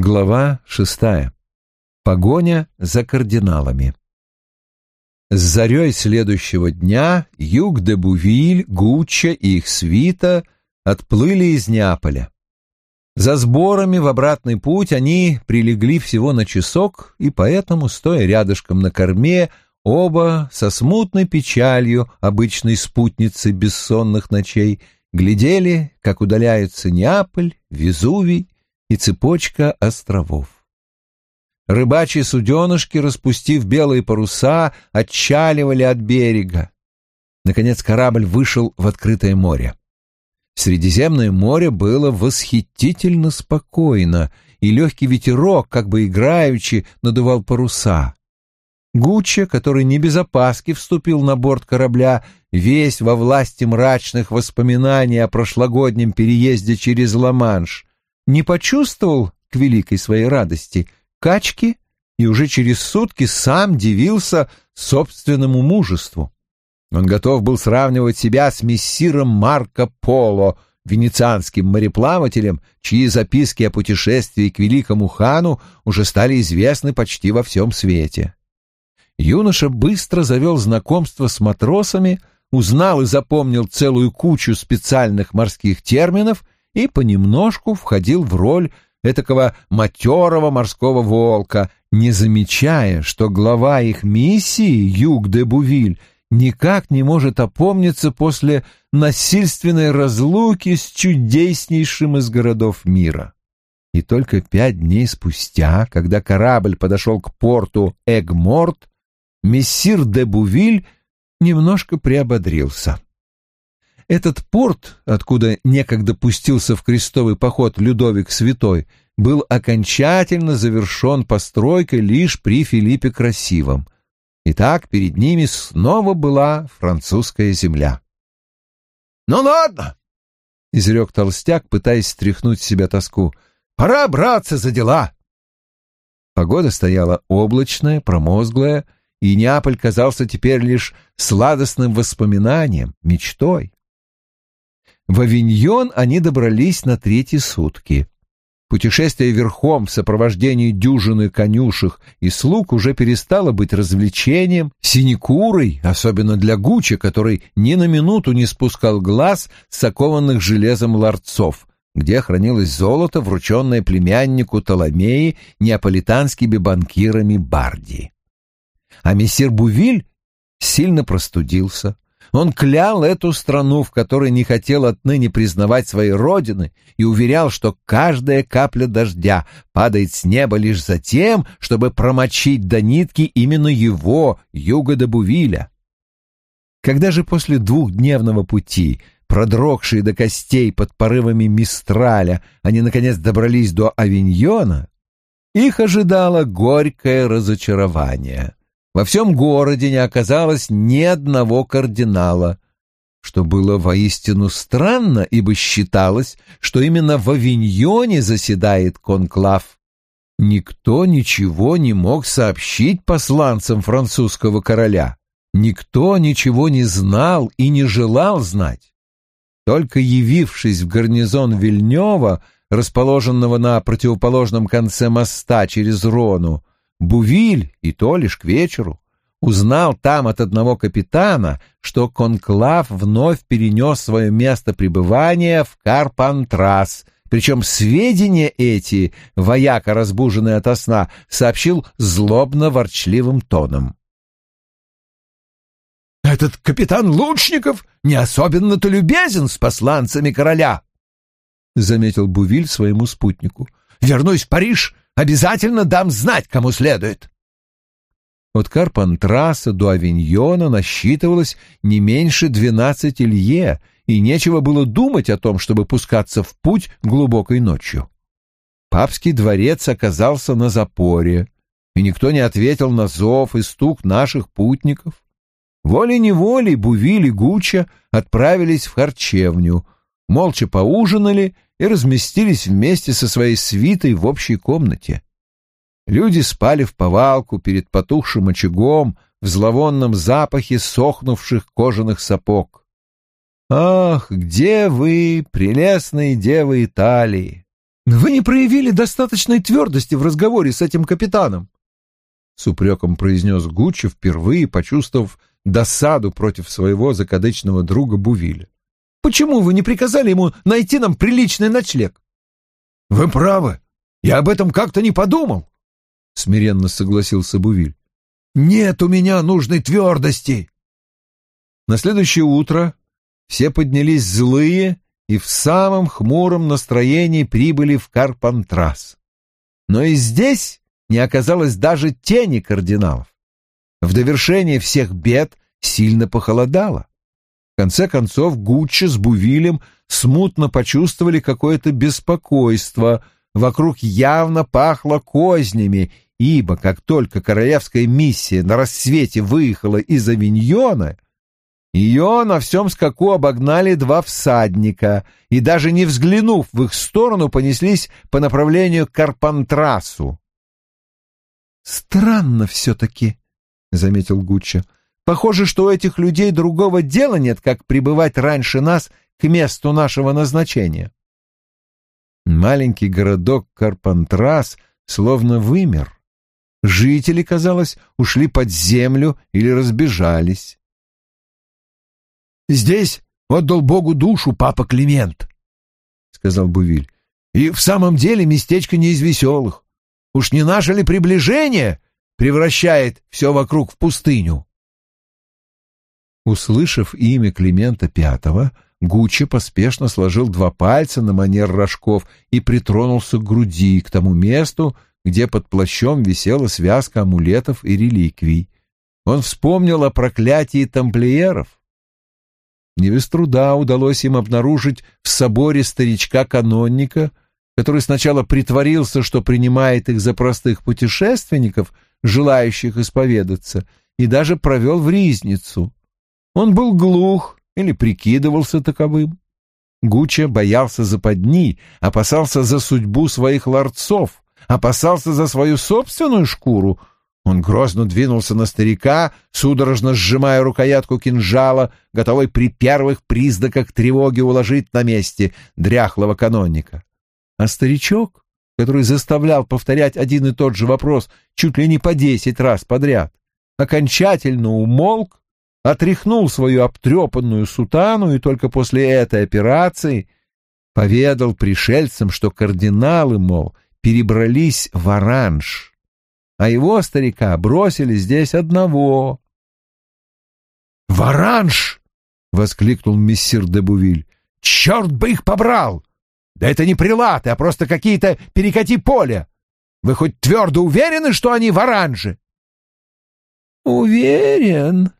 Глава шестая. Погоня за кардиналами. С зарей следующего дня Юг де Бувиль, Гуччо и их свита отплыли из Неаполя. За сборами в обратный путь они прилегли всего на часок, и поэтому, стоя рядышком на корме, оба со смутной печалью обычной спутницы бессонных ночей глядели, как удаляются Неаполь, Везувий и цепочка островов. Рыбачьи суденышки, распустив белые паруса, отчаливали от берега. Наконец корабль вышел в открытое море. Средиземное море было восхитительно спокойно, и легкий ветерок, как бы играючи, надувал паруса. Гуччо, который не без опаски вступил на борт корабля, весь во власти мрачных воспоминаний о прошлогоднем переезде через Ла-Манш, не почувствовал к великой своей радости качки и уже через сутки сам дивился собственному мужеству. Он готов был сравнивать себя с мессиром Марко Поло, венецианским мореплавателем, чьи записки о путешествии к великому хану уже стали известны почти во всем свете. Юноша быстро завел знакомство с матросами, узнал и запомнил целую кучу специальных морских терминов и понемножку входил в роль этакого матерого морского волка, не замечая, что глава их миссии, Юг де Бувиль, никак не может опомниться после насильственной разлуки с чудеснейшим из городов мира. И только пять дней спустя, когда корабль подошел к порту Эгморт, мессир де Бувиль немножко приободрился. Этот порт, откуда некогда пустился в крестовый поход Людовик Святой, был окончательно завершен постройкой лишь при Филиппе Красивом. Итак, перед ними снова была французская земля. «Ну ладно!» — изрек толстяк, пытаясь стряхнуть с себя тоску. «Пора браться за дела!» Погода стояла облачная, промозглая, и Неаполь казался теперь лишь сладостным воспоминанием, мечтой. В Авиньон они добрались на третьи сутки. Путешествие верхом в сопровождении дюжины конюшек и слуг уже перестало быть развлечением, синекурой, особенно для Гуччи, который ни на минуту не спускал глаз с окованных железом ларцов, где хранилось золото, врученное племяннику Толомеи неаполитанскими банкирами Барди. А мессир Бувиль сильно простудился, он клял эту страну, в которой не хотел отныне признавать своей родины, и уверял, что каждая капля дождя падает с неба лишь за тем, чтобы промочить до нитки именно его, Юга де Бувиля. Когда же после двухдневного пути, продрогшие до костей под порывами Мистраля, они наконец добрались до Авиньона, их ожидало горькое разочарование. Во всем городе не оказалось ни одного кардинала, что было воистину странно, ибо считалось, что именно в Авиньоне заседает конклав. Никто ничего не мог сообщить посланцам французского короля. Никто ничего не знал и не желал знать. Только явившись в гарнизон Вильнева, расположенного на противоположном конце моста через Рону, Бувиль, и то лишь к вечеру, узнал там от одного капитана, что конклав вновь перенес свое место пребывания в Карпантрас, причем сведения эти, вояка, разбуженный ото сна, сообщил злобно-ворчливым тоном. «Этот капитан Лучников не особенно-то любезен с посланцами короля», — заметил Бувиль своему спутнику. «Вернусь в Париж, Обязательно дам знать, кому следует. От Карпантраса до Авиньона насчитывалось не меньше двенадцати лье, и нечего было думать о том, чтобы пускаться в путь глубокой ночью. Папский дворец оказался на запоре, и никто не ответил на зов и стук наших путников. Волей-неволей Бувиль и Гуча отправились в харчевню, молча поужинали и разместились вместе со своей свитой в общей комнате. Люди спали в повалку перед потухшим очагом в зловонном запахе сохнувших кожаных сапог. Ах, где вы, прелестные девы Италии! Вы не проявили достаточной твердости в разговоре с этим капитаном. С упреком произнес Гуччи, впервые почувствовав досаду против своего закадычного друга Бувиля. Почему вы не приказали ему найти нам приличный ночлег? Вы правы. Я об этом как-то не подумал, смиренно согласился Бувиль. Нет у меня нужной твердости. На следующее утро все поднялись злые и в самом хмуром настроении прибыли в Карпантрас. Но и здесь не оказалось даже тени кардиналов. В довершение всех бед сильно похолодало. Конце концов Гуччи с Бувилем смутно почувствовали какое-то беспокойство, вокруг явно пахло кознями, ибо как только королевская миссия на рассвете выехала из Авиньона, ее на всем скаку обогнали два всадника и, даже не взглянув в их сторону, понеслись по направлению к Карпантрасу. «Странно все-таки», — заметил Гуччо. «Похоже, что у этих людей другого дела нет, как прибывать раньше нас к месту нашего назначения». Маленький городок Карпантрас словно вымер. Жители, казалось, ушли под землю или разбежались. «Здесь отдал Богу душу папа Климент», — сказал Бувиль. «И в самом деле местечко не из веселых. Уж не наше ли приближение превращает все вокруг в пустыню?» Услышав имя Климента Пятого, Гуччи поспешно сложил два пальца на манер рожков и притронулся к груди, к тому месту, где под плащом висела связка амулетов и реликвий. Он вспомнил о проклятии тамплиеров, не без труда удалось им обнаружить в соборе старичка-канонника, который сначала притворился, что принимает их за простых путешественников, желающих исповедаться, и даже провел в ризницу. Он был глух или прикидывался таковым. Гуччо боялся западни, опасался за судьбу своих ларцов, опасался за свою собственную шкуру, он грозно двинулся на старика, судорожно сжимая рукоятку кинжала, готовый при первых признаках тревоги уложить на месте дряхлого канонника. А старичок, который заставлял повторять один и тот же вопрос чуть ли не по десять раз подряд, окончательно умолк, отряхнул свою обтрепанную сутану и только после этой операции поведал пришельцам, что кардиналы, мол, перебрались в Оранж а его старика бросили здесь одного. «Варанж!» — воскликнул мессир де Бувиль. «Черт бы их побрал! Да это не прилаты, а просто какие-то перекати поля! Вы хоть твердо уверены, что они в оранже?» «Уверен», —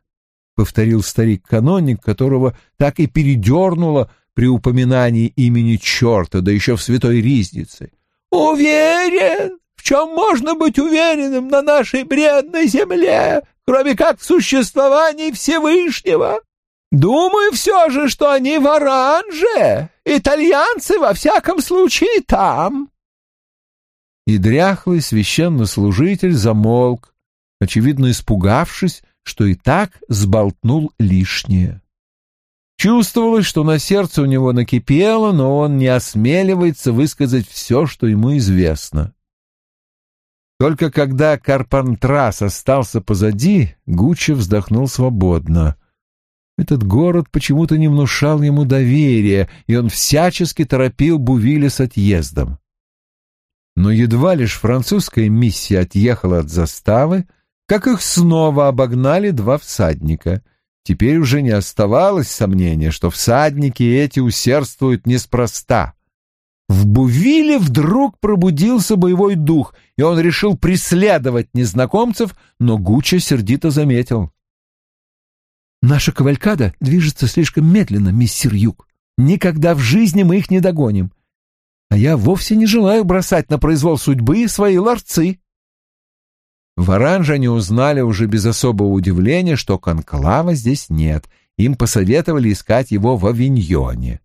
повторил старик-каноник, которого так и передернуло при упоминании имени черта, да еще в святой ризнице. «Уверен, в чем можно быть уверенным на нашей бредной земле, кроме как в существовании Всевышнего? Думаю все же, что они в оранже. Итальянцы, во всяком случае, там. И дряхлый священнослужитель замолк, очевидно испугавшись, что и так сболтнул лишнее. Чувствовалось, что на сердце у него накипело, но он не осмеливается высказать все, что ему известно. Только когда Карпантрас остался позади, Гуччи вздохнул свободно. Этот город почему-то не внушал ему доверия, и он всячески торопил Бувиля с отъездом. Но едва лишь французская миссия отъехала от заставы, как их снова обогнали два всадника. Теперь уже не оставалось сомнения, что всадники эти усердствуют неспроста. В Бувиле вдруг пробудился боевой дух, и он решил преследовать незнакомцев, но Гуччо сердито заметил. «Наша кавалькада движется слишком медленно, мистер Юг. Никогда в жизни мы их не догоним. А я вовсе не желаю бросать на произвол судьбы свои ларцы». В Оранже они узнали уже без особого удивления, что конклава здесь нет. Им посоветовали искать его в Авиньоне.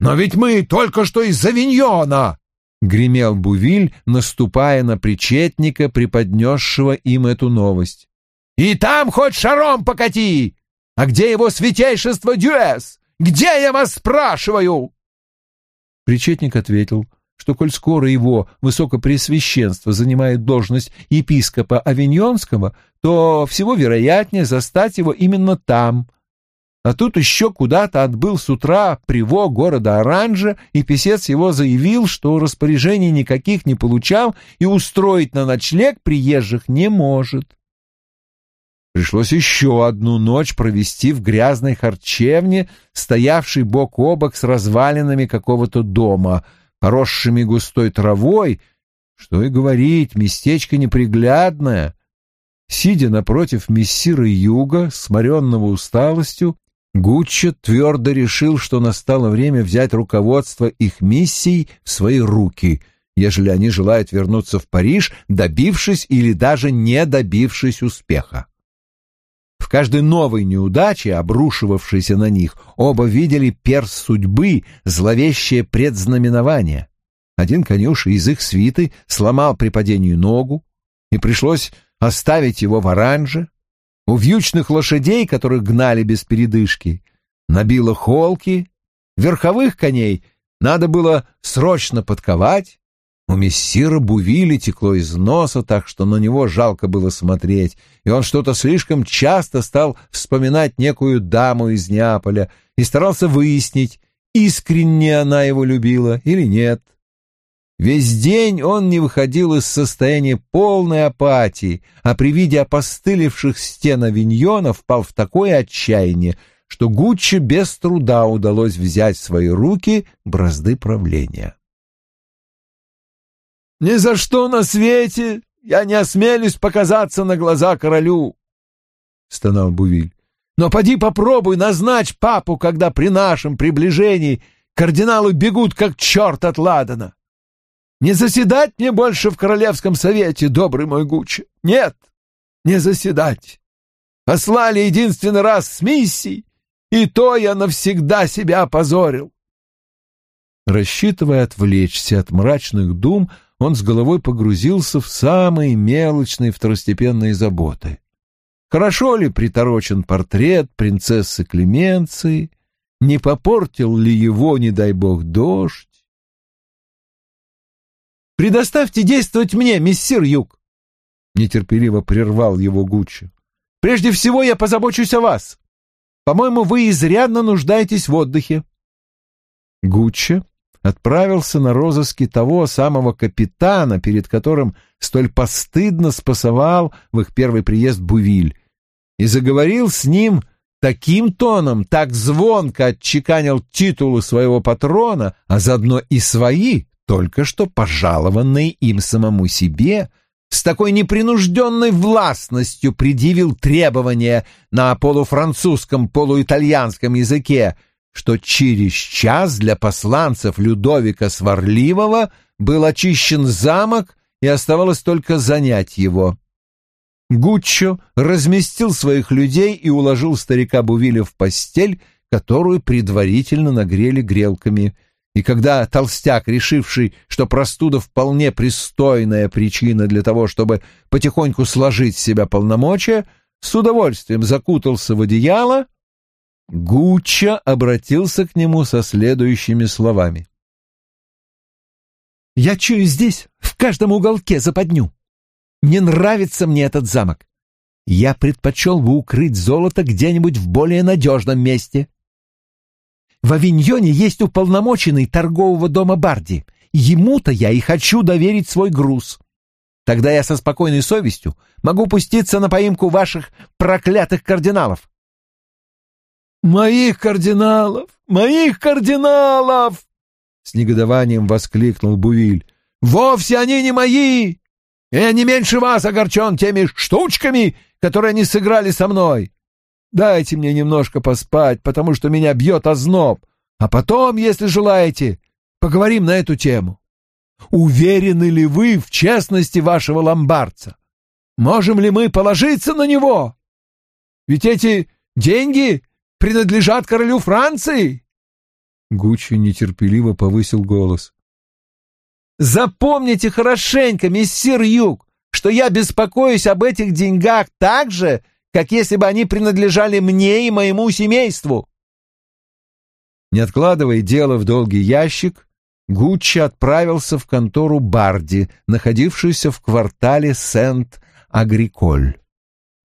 «Но ведь мы только что из Авиньона!» — гремел Бувиль, наступая на причетника, преподнесшего им эту новость. «И там хоть шаром покати! А где его святейшество Дюэс? Где, я вас спрашиваю?» Причетник ответил, что коль скоро его высокопреосвященство занимает должность епископа Авиньонского, то всего вероятнее застать его именно там. А тут еще куда-то отбыл с утра приво города Оранжа, и писец его заявил, что распоряжений никаких не получал и устроить на ночлег приезжих не может. Пришлось еще одну ночь провести в грязной харчевне, стоявшей бок о бок с развалинами какого-то дома, поросшими густой травой. Что и говорить, местечко неприглядное. Сидя напротив мессира Юга, сморенного усталостью, Гуччо твердо решил, что настало время взять руководство их миссией в свои руки, ежели они желают вернуться в Париж, добившись или даже не добившись успеха. Каждой новой неудаче, обрушивавшейся на них, оба видели перс судьбы, зловещее предзнаменование. Один конюш из их свиты сломал при падении ногу, и пришлось оставить его в оранже. У вьючных лошадей, которых гнали без передышки, набило холки, верховых коней надо было срочно подковать, у мессира Бувили текло из носа, так что на него жалко было смотреть, и он что-то слишком часто стал вспоминать некую даму из Неаполя и старался выяснить, искренне она его любила или нет. Весь день он не выходил из состояния полной апатии, а при виде опостылевших стен авиньона впал в такое отчаяние, что Гуччи без труда удалось взять в свои руки бразды правления. Ни за что на свете я не осмелюсь показаться на глаза королю, — стонал Бувиль. Но поди попробуй, назначь папу, когда при нашем приближении кардиналы бегут, как черт от Ладана. Не заседать мне больше в Королевском совете, добрый мой Гуччи. Нет, не заседать. Послали единственный раз с миссией, и то я навсегда себя опозорил. Рассчитывая отвлечься от мрачных дум, он с головой погрузился в самые мелочные второстепенные заботы. Хорошо ли приторочен портрет принцессы Клеменции? Не попортил ли его, не дай бог, дождь? «Предоставьте действовать мне, миссир Юг!» Нетерпеливо прервал его Гуччи. «Прежде всего я позабочусь о вас. По-моему, вы изрядно нуждаетесь в отдыхе». Гуччи отправился на розыски того самого капитана, перед которым столь постыдно спасовал в их первый приезд Бувиль, и заговорил с ним таким тоном, так звонко отчеканил титулы своего патрона, а заодно и свои, только что пожалованные им самому себе, с такой непринужденной властностью предъявил требования на полуфранцузском, полуитальянском языке — что через час для посланцев Людовика Сварливого был очищен замок и оставалось только занять его. Гуччо разместил своих людей и уложил старика Бувиля в постель, которую предварительно нагрели грелками. И когда толстяк, решивший, что простуда вполне пристойная причина для того, чтобы потихоньку сложить в себя полномочия, с удовольствием закутался в одеяло, Гуччо обратился к нему со следующими словами. «Я чую здесь, в каждом уголке западню. Не нравится мне этот замок. Я предпочел бы укрыть золото где-нибудь в более надежном месте. В Авиньоне есть уполномоченный торгового дома Барди. Ему-то я и хочу доверить свой груз. Тогда я со спокойной совестью могу пуститься на поимку ваших проклятых кардиналов. «Моих кардиналов! Моих кардиналов!» С негодованием воскликнул Бувиль. «Вовсе они не мои! Я не меньше вас огорчен теми штучками, которые они сыграли со мной. Дайте мне немножко поспать, потому что меня бьет озноб, а потом, если желаете, поговорим на эту тему. Уверены ли вы в честности вашего ломбардца? Можем ли мы положиться на него? Ведь эти деньги принадлежат королю Франции!» Гуччи нетерпеливо повысил голос. «Запомните хорошенько, мессир Юг, что я беспокоюсь об этих деньгах так же, как если бы они принадлежали мне и моему семейству». Не откладывая дело в долгий ящик, Гуччи отправился в контору Барди, находившуюся в квартале Сент-Агриколь.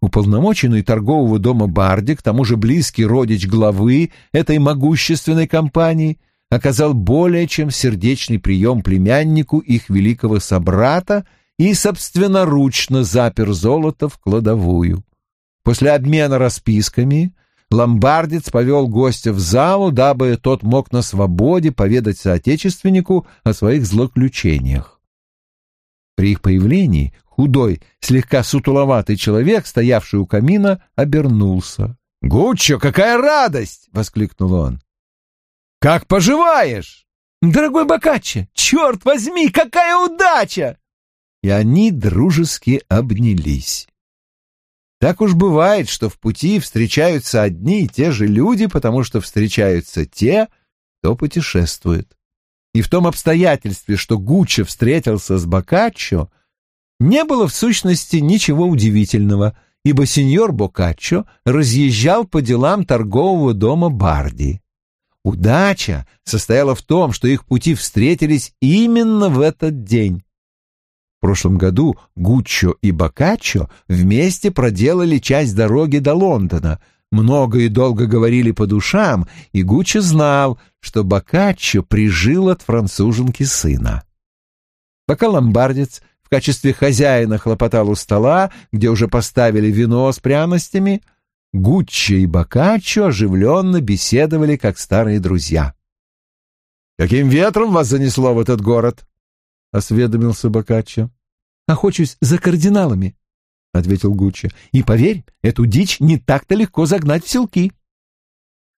Уполномоченный торгового дома Барди, к тому же близкий родич главы этой могущественной компании, оказал более чем сердечный прием племяннику их великого собрата и собственноручно запер золото в кладовую. После обмена расписками ломбардец повел гостя в залу, дабы тот мог на свободе поведать соотечественнику о своих злоключениях. При их появлении худой, слегка сутуловатый человек, стоявший у камина, обернулся. «Гуччо, какая радость!» — воскликнул он. «Как поживаешь?» «Дорогой Бокаччо, черт возьми, какая удача!» И они дружески обнялись. Так уж бывает, что в пути встречаются одни и те же люди, потому что встречаются те, кто путешествует. И в том обстоятельстве, что Гуччо встретился с Бокаччо, не было в сущности ничего удивительного, ибо сеньор Бокаччо разъезжал по делам торгового дома Барди. Удача состояла в том, что их пути встретились именно в этот день. В прошлом году Гуччо и Бокаччо вместе проделали часть дороги до Лондона, много и долго говорили по душам, и Гуччо знал, что Бокаччо прижил от француженки сына. Пока ломбардец в качестве хозяина хлопотал у стола, где уже поставили вино с пряностями, Гуччо и Бокаччо оживленно беседовали, как старые друзья. «Каким ветром вас занесло в этот город?» — осведомился Бокаччо. «Охочусь за кардиналами», — ответил Гуччо. «И поверь, эту дичь не так-то легко загнать в селки».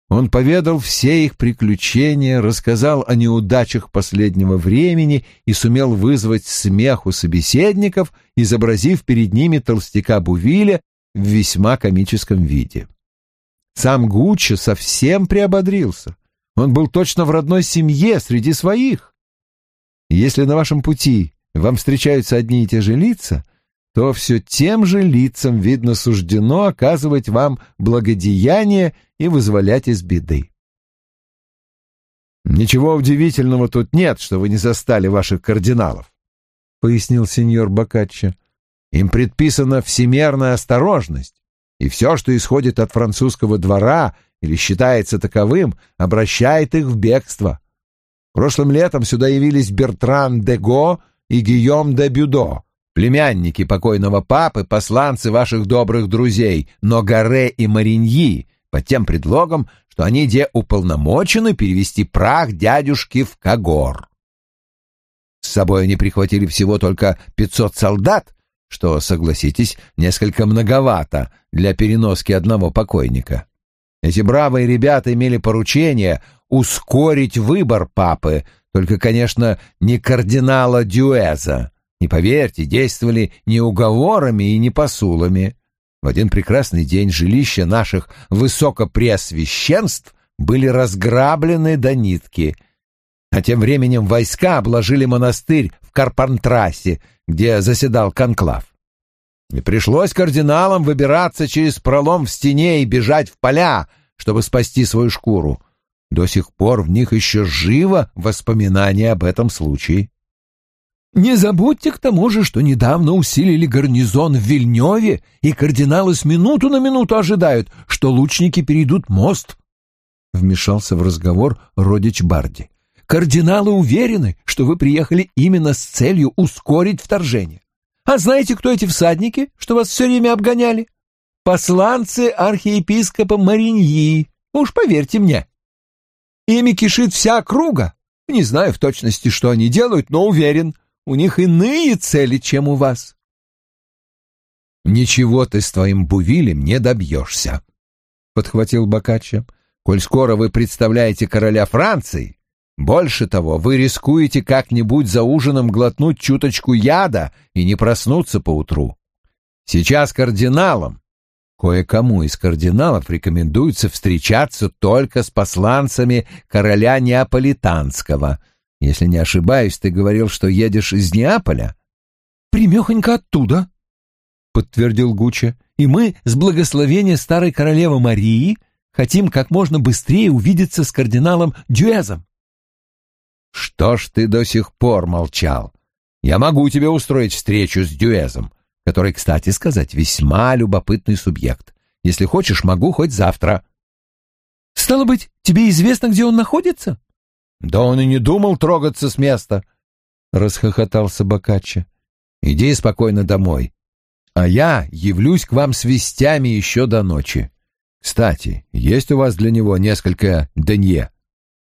Он поведал все их приключения, рассказал о неудачах последнего времени и сумел вызвать смех у собеседников, изобразив перед ними толстяка Бувиля в весьма комическом виде. Сам Гуччо совсем приободрился. Он был точно в родной семье среди своих. Если на вашем пути вам встречаются одни и те же лица, то все тем же лицам, видно, суждено оказывать вам благодеяние и вызволять из беды. «Ничего удивительного тут нет, что вы не застали ваших кардиналов», — пояснил сеньор Бокаччо. «Им предписана всемерная осторожность, и все, что исходит от французского двора или считается таковым, обращает их в бегство. Прошлым летом сюда явились Бертран де Го и Гийом де Бюдо, племянники покойного папы, посланцы ваших добрых друзей, Ногаре и Мариньи, под тем предлогом, что они где уполномочены перевести прах дядюшки в Кагор. С собой они прихватили всего только пятьсот солдат, что, согласитесь, несколько многовато для переноски одного покойника. Эти бравые ребята имели поручение ускорить выбор папы, только, конечно, не кардинала Дюэза. Не поверьте, действовали не уговорами и не посулами. В один прекрасный день жилища наших высокопреосвященств были разграблены до нитки, а тем временем войска обложили монастырь в Карпантрасе, где заседал конклав. И пришлось кардиналам выбираться через пролом в стене и бежать в поля, чтобы спасти свою шкуру. До сих пор в них еще живо воспоминание об этом случае. Не забудьте к тому же, что недавно усилили гарнизон в Вильнёве, и кардиналы с минуту на минуту ожидают, что лучники перейдут мост. Вмешался в разговор родич Барди. Кардиналы уверены, что вы приехали именно с целью ускорить вторжение. А знаете, кто эти всадники, что вас все время обгоняли? Посланцы архиепископа Мариньи. Уж поверьте мне. Ими кишит вся округа. Не знаю в точности, что они делают, но уверен, у них иные цели, чем у вас. «Ничего ты с твоим Бувилем не добьешься», — подхватил Бокаччо. «Коль скоро вы представляете короля Франции, больше того, вы рискуете как-нибудь за ужином глотнуть чуточку яда и не проснуться поутру. Сейчас кардиналам Кое-кому из кардиналов рекомендуется встречаться только с посланцами короля Неаполитанского. Если не ошибаюсь, ты говорил, что едешь из Неаполя? Примехонько оттуда, подтвердил Гуччо. И мы с благословения старой королевы Марии хотим как можно быстрее увидеться с кардиналом Дюэзом. Что ж ты до сих пор молчал? Я могу тебе устроить встречу с Дюэзом, который, кстати сказать, весьма любопытный субъект. Если хочешь, могу хоть завтра. Стало быть, тебе известно, где он находится? Да он и не думал трогаться с места, — расхохотался Бокаччо. Иди спокойно домой, а я явлюсь к вам с вестями еще до ночи. Кстати, есть у вас для него несколько денье?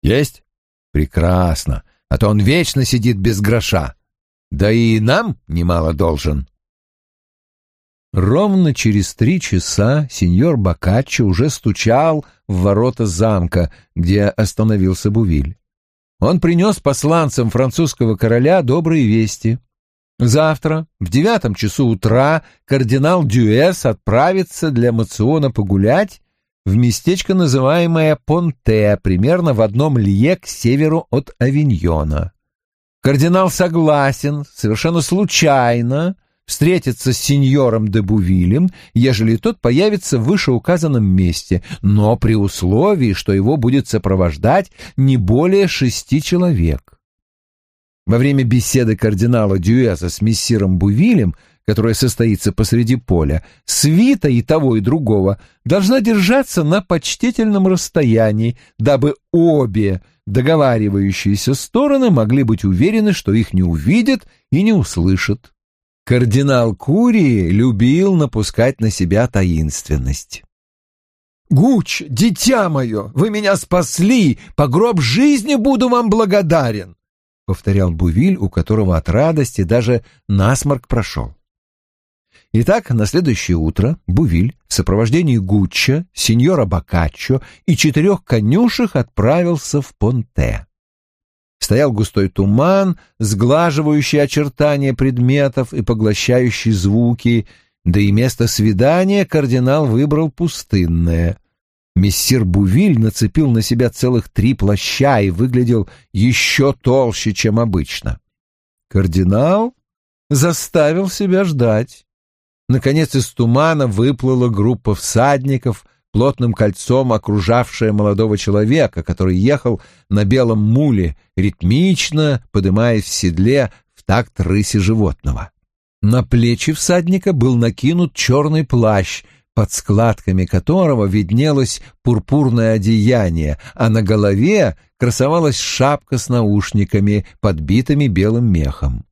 Есть? Прекрасно, а то он вечно сидит без гроша. Да и нам немало должен. Ровно через три часа сеньор Бокаччо уже стучал в ворота замка, где остановился Бувиль. Он принес посланцам французского короля добрые вести. Завтра в девятом часу утра кардинал Дюэс отправится для мациона погулять в местечко, называемое Понте, примерно в одном лье к северу от Авиньона. Кардинал согласен, совершенно случайно, встретиться с сеньором де Бувилем, ежели тот появится в вышеуказанном месте, но при условии, что его будет сопровождать не более шести человек. Во время беседы кардинала Дюэза с мессиром Бувилем, которая состоится посреди поля, свита и того, и другого должна держаться на почтительном расстоянии, дабы обе договаривающиеся стороны могли быть уверены, что их не увидят и не услышат. Кардинал Курии любил напускать на себя таинственность. «Гуч, дитя мое, вы меня спасли, по гроб жизни буду вам благодарен!» — повторял Бувиль, у которого от радости даже насморк прошел. Итак, на следующее утро Бувиль в сопровождении Гучча, сеньора Бокаччо и четырех конюшек отправился в Понте. Стоял густой туман, сглаживающий очертания предметов и поглощающий звуки, да и место свидания кардинал выбрал пустынное. Мессир Бувиль нацепил на себя целых три плаща и выглядел еще толще, чем обычно. Кардинал заставил себя ждать. Наконец из тумана выплыла группа всадников — плотным кольцом окружавшая молодого человека, который ехал на белом муле, ритмично подымаясь в седле в такт рыси животного. На плечи всадника был накинут черный плащ, под складками которого виднелось пурпурное одеяние, а на голове красовалась шапка с наушниками, подбитыми белым мехом.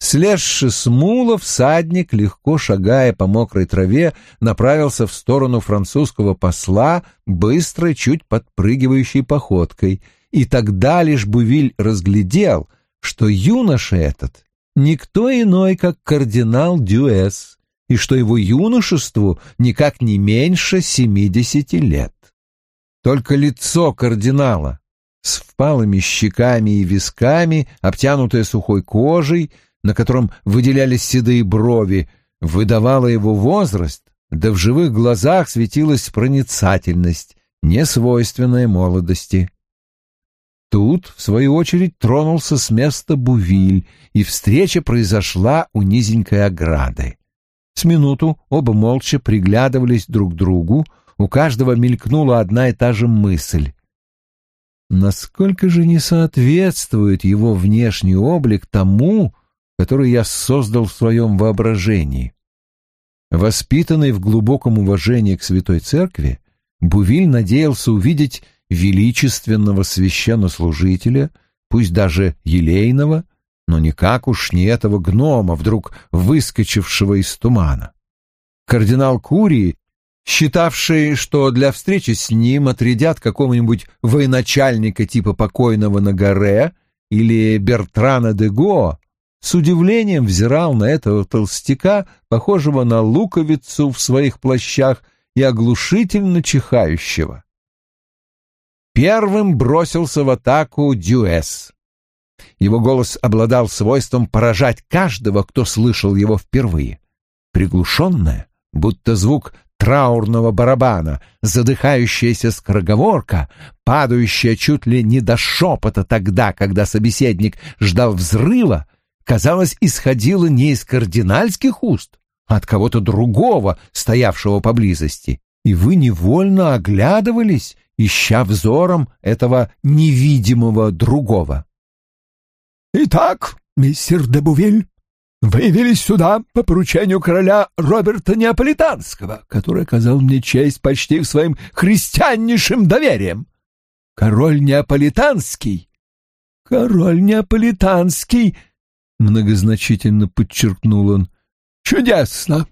Слезши с мула, всадник, легко шагая по мокрой траве, направился в сторону французского посла быстрой, чуть подпрыгивающей походкой. И тогда лишь Бувиль разглядел, что юноша этот никто иной, как кардинал Дюэс, и что его юношеству никак не меньше семидесяти лет. Только лицо кардинала с впалыми щеками и висками, обтянутое сухой кожей, на котором выделялись седые брови, выдавала его возраст, да в живых глазах светилась проницательность, несвойственная молодости. Тут, в свою очередь, тронулся с места Бувиль, и встреча произошла у низенькой ограды. С минуту оба молча приглядывались друг к другу, у каждого мелькнула одна и та же мысль. Насколько же не соответствует его внешний облик тому, который я создал в своем воображении. Воспитанный в глубоком уважении к Святой Церкви, Бувиль надеялся увидеть величественного священнослужителя, пусть даже елейного, но никак уж не этого гнома, вдруг выскочившего из тумана. Кардинал Курии, считавший, что для встречи с ним отрядят какого-нибудь военачальника типа покойного Нагаре или Бертрана де Го, с удивлением взирал на этого толстяка, похожего на луковицу в своих плащах и оглушительно чихающего. Первым бросился в атаку Дюэс. Его голос обладал свойством поражать каждого, кто слышал его впервые. Приглушенная, будто звук траурного барабана, задыхающаяся скороговорка, падающая чуть ли не до шепота тогда, когда собеседник ждал взрыва, казалось, исходило не из кардинальских уст, а от кого-то другого, стоявшего поблизости, и вы невольно оглядывались, ища взором этого невидимого другого. Итак, мистер де Бувиль, вы явились сюда по поручению короля Роберта Неаполитанского, который оказал мне честь почти своим христианнейшим доверием. Король Неаполитанский, король Неаполитанский, многозначительно подчеркнул он, чудесно.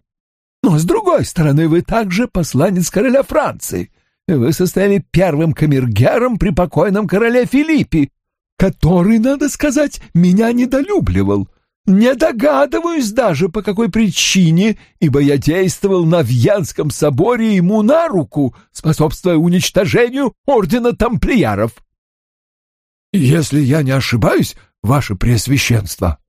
Но, с другой стороны, вы также посланец короля Франции. Вы состояли первым камергером при покойном короле Филиппе, который, надо сказать, меня недолюбливал. Не догадываюсь даже, по какой причине, ибо я действовал на Вьянском соборе ему на руку, способствуя уничтожению ордена тамплиеров. «Если я не ошибаюсь, ваше преосвященство», —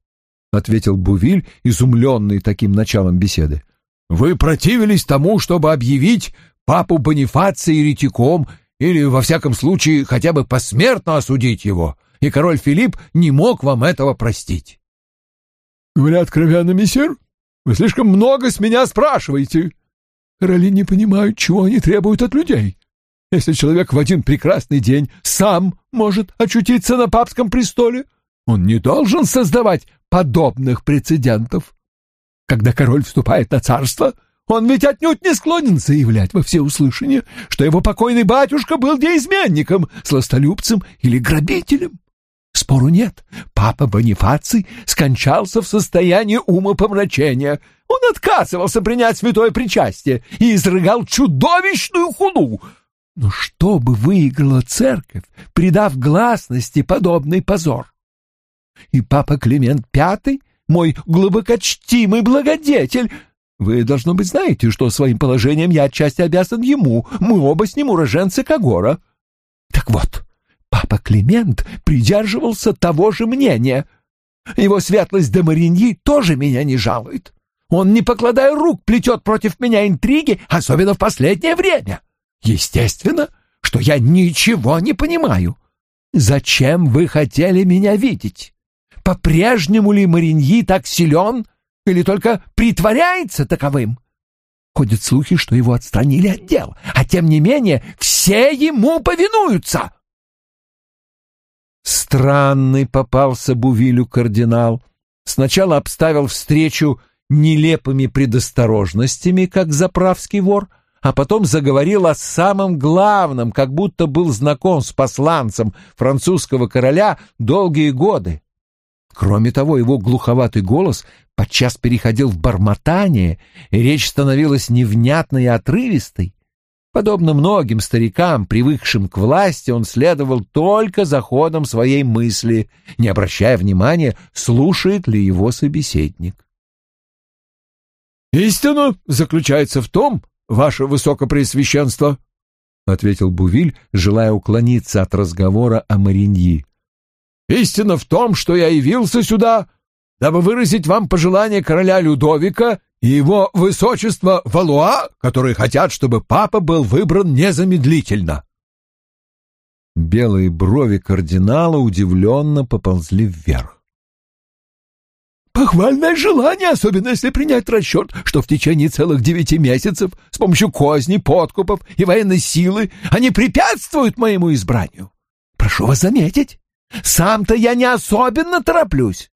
ответил Бувиль, изумленный таким началом беседы, — «вы противились тому, чтобы объявить папу Бонифация еретиком или, во всяком случае, хотя бы посмертно осудить его, и король Филипп не мог вам этого простить». Говоря откровенно, мессир, вы слишком много с меня спрашиваете. Короли не понимают, чего они требуют от людей. Если человек в один прекрасный день сам может очутиться на папском престоле, он не должен создавать подобных прецедентов. Когда король вступает на царство, он ведь отнюдь не склонен заявлять во всеуслышание, что его покойный батюшка был деизменником, сластолюбцем или грабителем. Спору нет. Папа Бонифаций скончался в состоянии умопомрачения. Он отказывался принять святое причастие и изрыгал чудовищную худу. Но что бы выиграла церковь, придав гласности подобный позор? И папа Климент V, мой глубокочтимый благодетель, вы, должно быть, знаете, что своим положением я отчасти обязан ему. Мы оба с ним уроженцы Кагора. Так вот, Папа Климент придерживался того же мнения. Его светлость де Мариньи тоже меня не жалует. Он, не покладая рук, плетет против меня интриги, особенно в последнее время. Естественно, что я ничего не понимаю. Зачем вы хотели меня видеть? По-прежнему ли Мариньи так силен или только притворяется таковым? Ходят слухи, что его отстранили от дел, а тем не менее все ему повинуются. Странный попался Бувилю кардинал. Сначала обставил встречу нелепыми предосторожностями, как заправский вор, а потом заговорил о самом главном, как будто был знаком с посланцем французского короля долгие годы. Кроме того, его глуховатый голос подчас переходил в бормотание, и речь становилась невнятной и отрывистой. Подобно многим старикам, привыкшим к власти, он следовал только за ходом своей мысли, не обращая внимания, слушает ли его собеседник. «Истина заключается в том, ваше высокопреосвященство», — ответил Бувиль, желая уклониться от разговора о Мариньи. «Истина в том, что я явился сюда, дабы выразить вам пожелание короля Людовика и его высочество Валуа, которые хотят, чтобы папа был выбран незамедлительно. Белые брови кардинала удивленно поползли вверх. Похвальное желание, особенно если принять расчет, что в течение целых девяти месяцев с помощью козней, подкупов и военной силы они препятствуют моему избранию. Прошу вас заметить, сам-то я не особенно тороплюсь.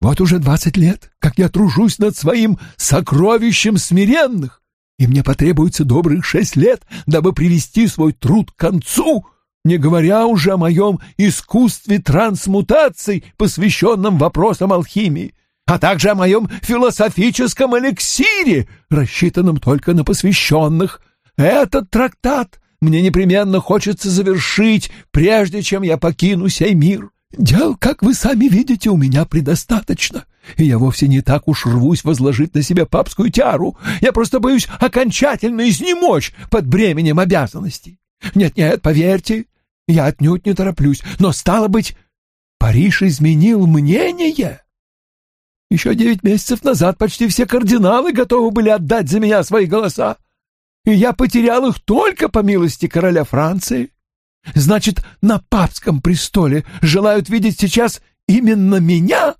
Вот уже двадцать лет, как я тружусь над своим сокровищем смиренных, и мне потребуется добрых шесть лет, дабы привести свой труд к концу, не говоря уже о моем искусстве трансмутаций, посвященном вопросам алхимии, а также о моем философическом эликсире, рассчитанном только на посвященных. Этот трактат мне непременно хочется завершить, прежде чем я покину сей мир. Дел, как вы сами видите, у меня предостаточно, и я вовсе не так уж рвусь возложить на себя папскую тяру. Я просто боюсь окончательно изнемочь под бременем обязанностей. Нет-нет, поверьте, я отнюдь не тороплюсь, но, стало быть, Париж изменил мнение. Еще девять месяцев назад почти все кардиналы готовы были отдать за меня свои голоса, и я потерял их только по милости короля Франции. Значит, на папском престоле желают видеть сейчас именно меня?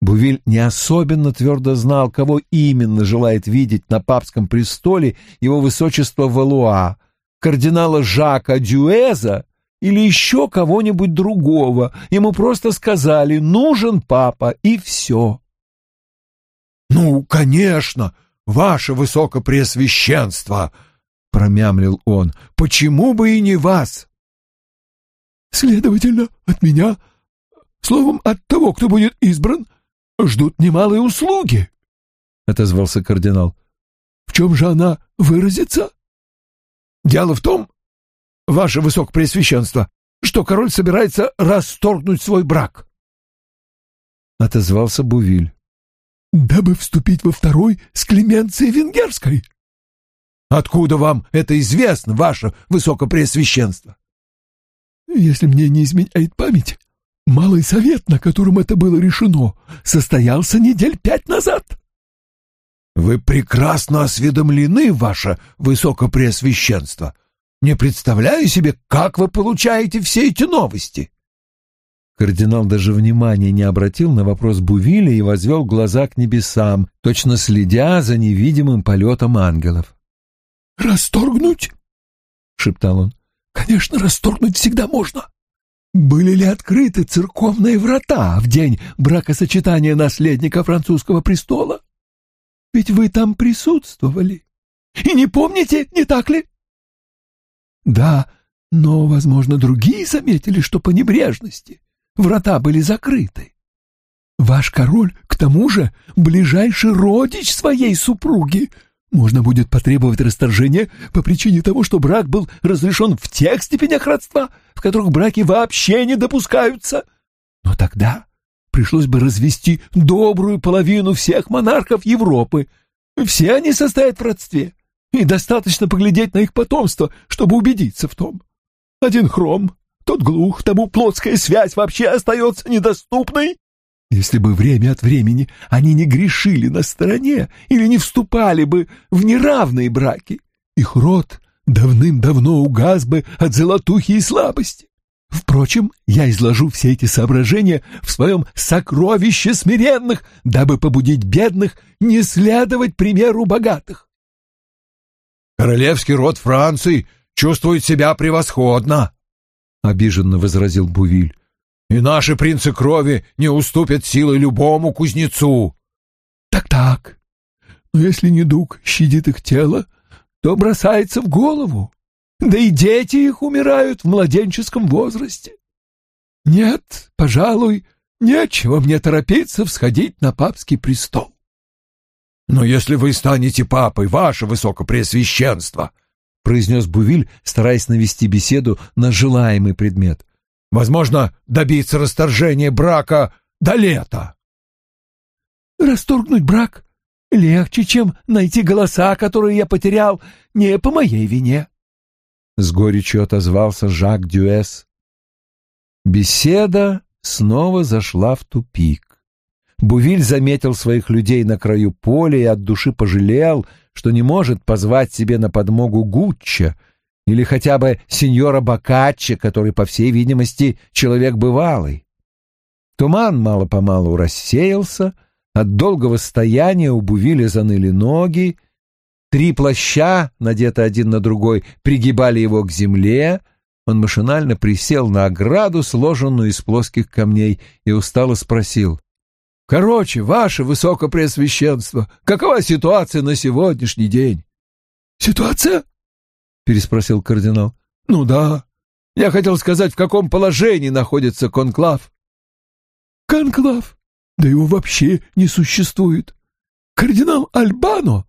Бувиль не особенно твердо знал, кого именно желает видеть на папском престоле его высочество Валуа, кардинала Жака Дюэза или еще кого-нибудь другого. Ему просто сказали «нужен папа» и все. «Ну, конечно, ваше высокопреосвященство!» — промямлил он. «Почему бы и не вас?» «Следовательно, от меня, словом, от того, кто будет избран, ждут немалые услуги», — отозвался кардинал. «В чем же она выразится?» «Дело в том, ваше высокопреосвященство, что король собирается расторгнуть свой брак», — отозвался Бувиль. «Дабы вступить во второй с Клеменцией Венгерской». «Откуда вам это известно, ваше высокопреосвященство?» «Если мне не изменяет память, малый совет, на котором это было решено, состоялся недель пять назад». «Вы прекрасно осведомлены, ваше высокопреосвященство. Не представляю себе, как вы получаете все эти новости». Кардинал даже внимания не обратил на вопрос Бувиля и возвел глаза к небесам, точно следя за невидимым полетом ангелов. «Расторгнуть?» — шептал он. «Конечно, расторгнуть всегда можно. Были ли открыты церковные врата в день бракосочетания наследника французского престола? Ведь вы там присутствовали. И не помните, не так ли?» «Да, но, возможно, другие заметили, что по небрежности врата были закрыты. Ваш король, к тому же, ближайший родич своей супруги, можно будет потребовать расторжения по причине того, что брак был разрешен в тех степенях родства, в которых браки вообще не допускаются. Но тогда пришлось бы развести добрую половину всех монархов Европы. Все они состоят в родстве, и достаточно поглядеть на их потомство, чтобы убедиться в том. Один хром, тот глух, тому плотская связь вообще остается недоступной. Если бы время от времени они не грешили на стороне или не вступали бы в неравные браки, их род давным-давно угас бы от золотухи и слабости. Впрочем, я изложу все эти соображения в своем сокровище смиренных, дабы побудить бедных не следовать примеру богатых. «Королевский род Франции чувствует себя превосходно», — обиженно возразил Бувиль и наши принцы крови не уступят силы любому кузнецу. Так-так, но если недуг щадит их тело, то бросается в голову. Да и дети их умирают в младенческом возрасте. Нет, пожалуй, нечего мне торопиться всходить на папский престол. Но если вы станете папой, ваше высокопреосвященство, произнес Бувиль, стараясь навести беседу на желаемый предмет, Возможно, добиться расторжения брака до лета. Расторгнуть брак легче, чем найти голоса, которые я потерял не по моей вине. С горечью отозвался Жак Дюэс. Беседа снова зашла в тупик. Бувиль заметил своих людей на краю поля и от души пожалел, что не может позвать себе на подмогу Гучча, или хотя бы сеньора Бокаччи, который, по всей видимости, человек бывалый. Туман мало-помалу рассеялся, от долгого стояния у Бувиля заныли ноги, три плаща, надеты один на другой, пригибали его к земле, он машинально присел на ограду, сложенную из плоских камней, и устало спросил. «Короче, ваше высокопреосвященство, какова ситуация на сегодняшний день?» «Ситуация?» переспросил кардинал. Ну да. Я хотел сказать, в каком положении находится конклав. Конклав? Да его вообще не существует. Кардинал Альбано?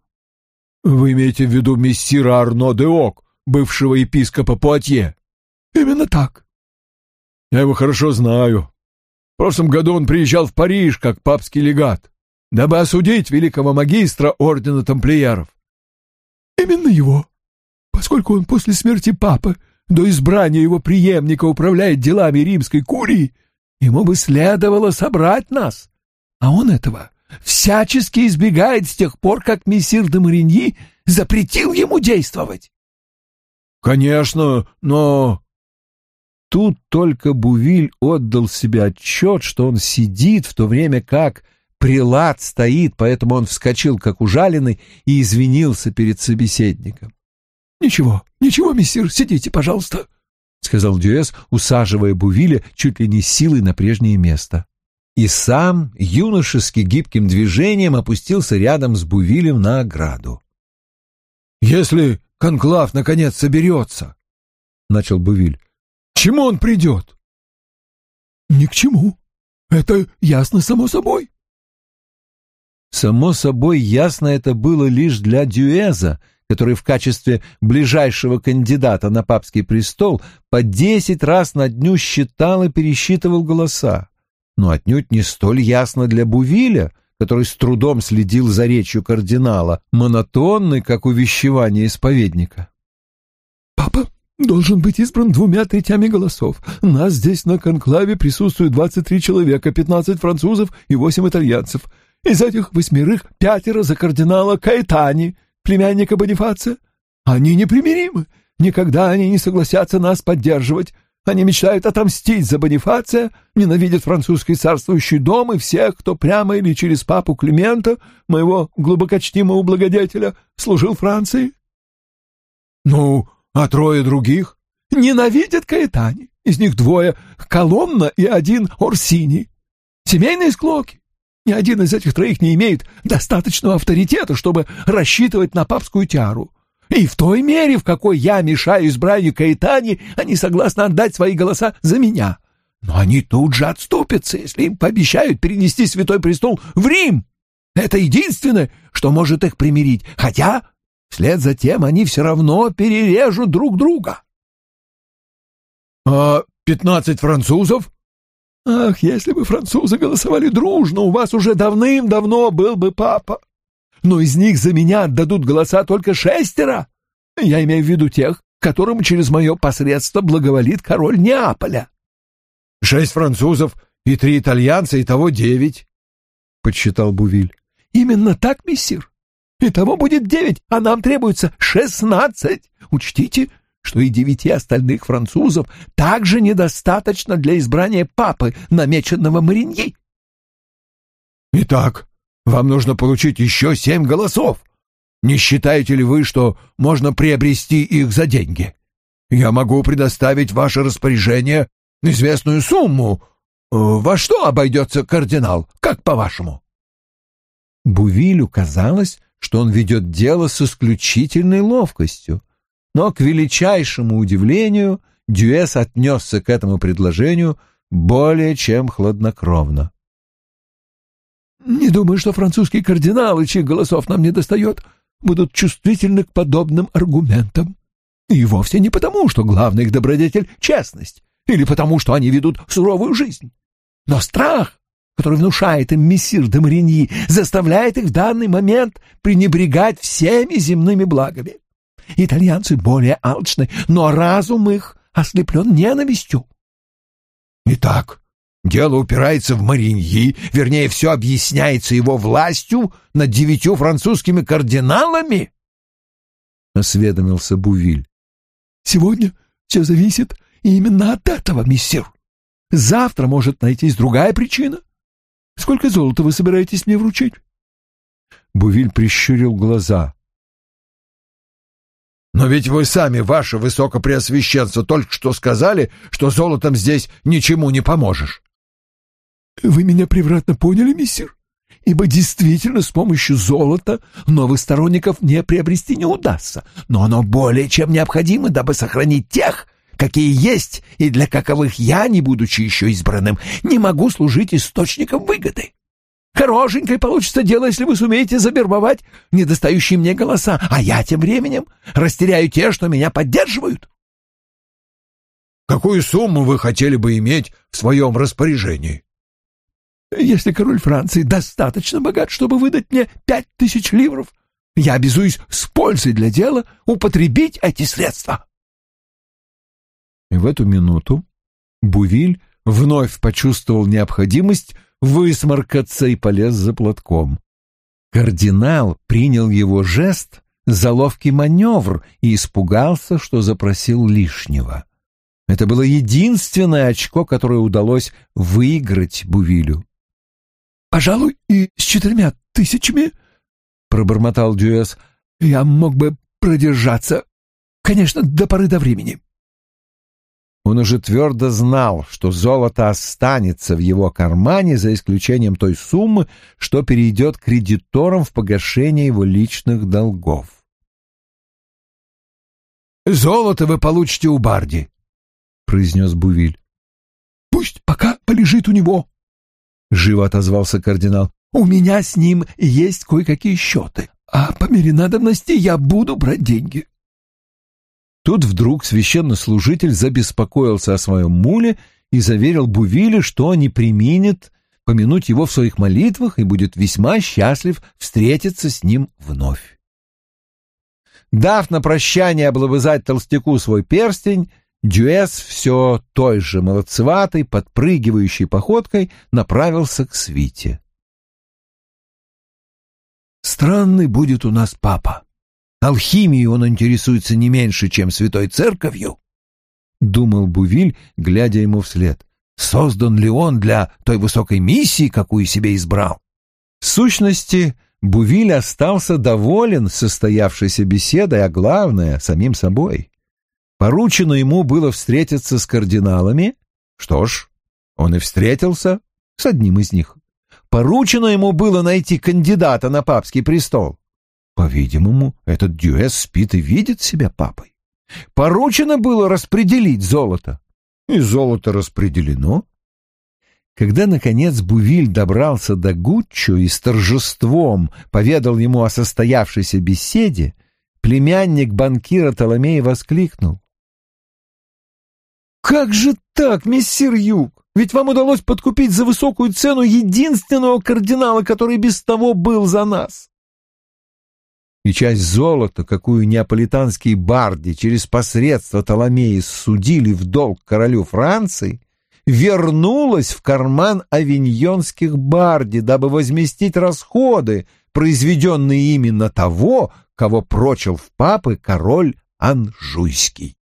Вы имеете в виду мессира Арно де Ок, бывшего епископа Пуатье? Именно так. Я его хорошо знаю. В прошлом году он приезжал в Париж как папский легат, дабы осудить великого магистра ордена тамплиеров. Именно его поскольку он после смерти папы до избрания его преемника управляет делами римской курии, ему бы следовало собрать нас. А он этого всячески избегает с тех пор, как мессир де Мариньи запретил ему действовать. «Конечно, но...» Тут только Бувиль отдал себе отчет, что он сидит, в то время как прилад стоит, поэтому он вскочил, как ужаленный, и извинился перед собеседником. «Ничего, ничего, мессир, сидите, пожалуйста», — сказал Дюэс, усаживая Бувиля чуть ли не силой на прежнее место. И сам юношески гибким движением опустился рядом с Бувилем на ограду. «Если конклав наконец соберется», — начал Бувиль, — «чему он придет?» «Ни к чему. Это ясно само собой». Само собой ясно это было лишь для Дюэза, который в качестве ближайшего кандидата на папский престол по десять раз на дню считал и пересчитывал голоса. Но отнюдь не столь ясно для Бувиля, который с трудом следил за речью кардинала, монотонный, как увещевание исповедника. «Папа должен быть избран двумя третями голосов. Нас здесь на конклаве присутствует двадцать три человека, пятнадцать французов и восемь итальянцев. Из этих восьмерых пятеро за кардинала Каэтани, племянника Бонифация. Они непримиримы. Никогда они не согласятся нас поддерживать. Они мечтают отомстить за Бонифация, ненавидят французский царствующий дом и всех, кто прямо или через папу Климента, моего глубокочтимого благодетеля, служил Франции. Ну, а трое других? Ненавидят Каэтани. Из них двое — Коломна и один — Орсини. Семейные склоки. Ни один из этих троих не имеет достаточного авторитета, чтобы рассчитывать на папскую тиару. И в той мере, в какой я мешаю избранию Каэтани, они согласны отдать свои голоса за меня. Но они тут же отступятся, если им пообещают перенести Святой Престол в Рим. Это единственное, что может их примирить, хотя вслед за тем они все равно перережут друг друга. — А пятнадцать французов? Ах, если бы французы голосовали дружно, у вас уже давным-давно был бы папа. Но из них за меня отдадут голоса только шестеро. Я имею в виду тех, которым через мое посредство благоволит король Неаполя. Шесть французов и три итальянца, и того девять, — подсчитал Бувиль. Именно так, мессир. Итого будет девять, а нам требуется шестнадцать. Учтите, что и девяти остальных французов также недостаточно для избрания папы, намеченного Мариньи. Итак, вам нужно получить еще семь голосов. Не считаете ли вы, что можно приобрести их за деньги? Я могу предоставить в ваше распоряжение известную сумму. Во что обойдется кардинал, как по-вашему? Бувилю казалось, что он ведет дело с исключительной ловкостью но, к величайшему удивлению, Дюэс отнесся к этому предложению более чем хладнокровно. «Не думаю, что французские кардиналы, чьих голосов нам не достает, будут чувствительны к подобным аргументам. И вовсе не потому, что главный их добродетель — честность, или потому, что они ведут суровую жизнь. Но страх, который внушает им мессир де Мариньи, заставляет их в данный момент пренебрегать всеми земными благами. Итальянцы более алчны, но разум их ослеплен ненавистью. Итак, дело упирается в Мариньи, вернее, все объясняется его властью над девятью французскими кардиналами? — осведомился Бувиль. — Сегодня все зависит именно от этого, миссир. Завтра может найтись другая причина. Сколько золота вы собираетесь мне вручить? Бувиль прищурил глаза. Но ведь вы сами, ваше высокопреосвященство, только что сказали, что золотом здесь ничему не поможешь. Вы меня превратно поняли, мистер? Ибо действительно с помощью золота новых сторонников не приобрести не удастся, но оно более чем необходимо, дабы сохранить тех, какие есть, и для каковых я, не будучи еще избранным, не могу служить источником выгоды. Хорошенькое получится дело, если вы сумеете завербовать недостающие мне голоса, а я тем временем растеряю те, что меня поддерживают. Какую сумму вы хотели бы иметь в своем распоряжении? Если король Франции достаточно богат, чтобы выдать мне пять тысяч ливров, я обязуюсь с пользой для дела употребить эти средства. И в эту минуту Бувиль вновь почувствовал необходимость высморкаться и полез за платком. Кардинал принял его жест за ловкий маневр и испугался, что запросил лишнего. Это было единственное очко, которое удалось выиграть Бувилю. «Пожалуй, и с четырьмя тысячами, — пробормотал Дюэс, — я мог бы продержаться, конечно, до поры до времени». Он уже твердо знал, что золото останется в его кармане, за исключением той суммы, что перейдет кредиторам в погашение его личных долгов. «Золото вы получите у Барди», — произнес Бувиль. «Пусть пока полежит у него», — живо отозвался кардинал. «У меня с ним есть кое-какие счеты, а по мере надобности я буду брать деньги». Тут вдруг священнослужитель забеспокоился о своем муле и заверил Бувиле, что не применит помянуть его в своих молитвах и будет весьма счастлив встретиться с ним вновь. Дав на прощание облобызать толстяку свой перстень, Дюэс все той же молодцеватой, подпрыгивающей походкой направился к свите. «Странный будет у нас папа», Алхимией он интересуется не меньше, чем святой церковью, — думал Бувиль, глядя ему вслед. Создан ли он для той высокой миссии, какую себе избрал? В сущности, Бувиль остался доволен состоявшейся беседой, а главное — самим собой. Поручено ему было встретиться с кардиналами. Что ж, он и встретился с одним из них. Поручено ему было найти кандидата на папский престол. По-видимому, этот Дюэс спит и видит себя папой. Поручено было распределить золото. И золото распределено. Когда, наконец, Бувиль добрался до Гуччо и с торжеством поведал ему о состоявшейся беседе, племянник банкира Толомея воскликнул. «Как же так, мессир Юг? Ведь вам удалось подкупить за высокую цену единственного кардинала, который без того был за нас!» И часть золота, какую неаполитанские барди через посредство Толомеи судили в долг королю Франции, вернулась в карман авиньонских барди, дабы возместить расходы, произведенные именно того, кого прочил в папы король Анжуйский.